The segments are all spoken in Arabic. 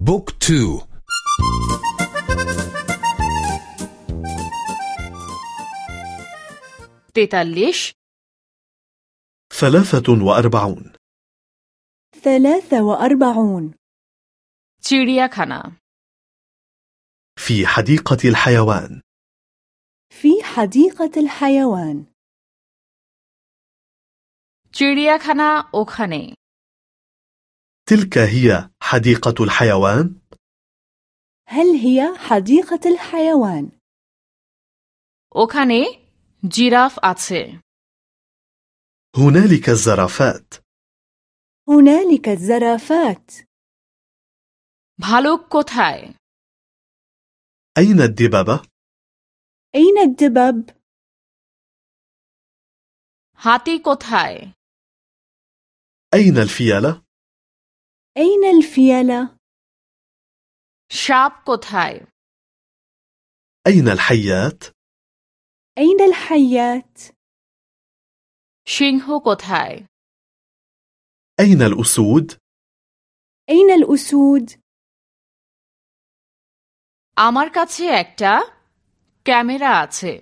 بوك تو. تتلش ثلاثة وأربعون. ثلاثة وأربعون. تشيرياكانا في حديقة الحيوان. في حديقة الحيوان. تشيرياكانا أوكاني تلك هي حديقة الحيوان هل هي حديقة الحيوان؟ ওখানে জিরাফ আছে هنالك الزرافات هنالك الزرافات ভালুক কোথায় أين الدببة؟ أين الدبب؟ হাতি কোথায় أين الفيلة؟ أين الفيلة؟ সাপ কোথায় أين الحيات؟ أين الحيات؟ সিংহ কোথায় أين الأسود؟ أين الأسود؟ আমার কাছে একটা ক্যামেরা আছে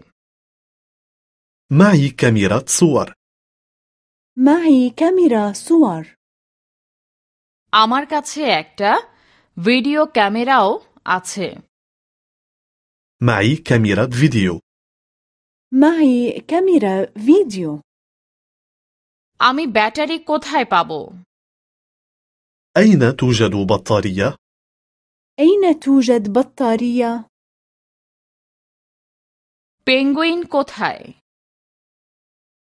معي كاميرا صور معي كاميرا صور আমার কাছে একটা ভিডিও ক্যামেরাও আছে معي كاميرا فيديو معي كاميرا فيديو আমি ব্যাটারি কোথায় পাবো أين توجد بطارية؟ أين توجد بطارية؟ পেঙ্গুইন কোথায়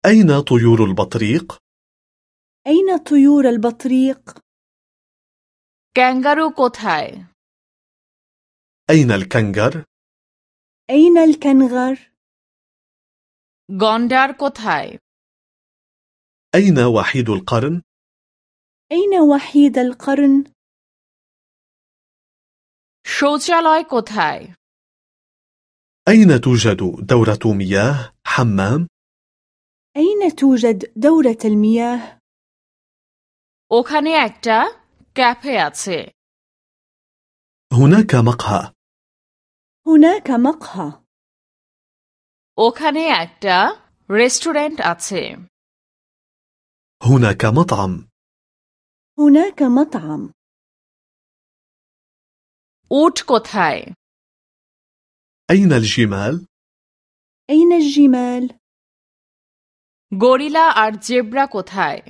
أين طيور البطريق؟ أين طيور البطريق؟ ক্যাঙ্গারু কোথায় أين الكنغر؟ أين الكنغر؟ গন্ডার কোথায় أين وحيد القرن؟ أين وحيد القرن؟ শৌচালয় কোথায় أين توجد دورة مياه حمام؟ أين توجد دورة المياه؟ ওখানে একটা ক্যাফে আছে هناك مقهى هناك مقهى ওখানে একটা রেস্টুরেন্ট আছে هناك مطعم هناك مطعم উট কোথায় أين الجمال؟ أين الجمال؟ গরিলা আর জেব্রা কোথায়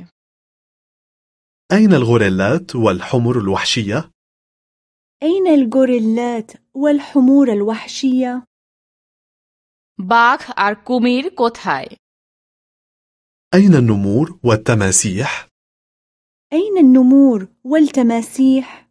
أين الغوريلات والحمر الوحشية؟ أين الغوريلات والحمور الوحشية؟ বাঘ আর কুমির কোথায় أين النمور والتماسيح؟ أين النمور والتماسيح؟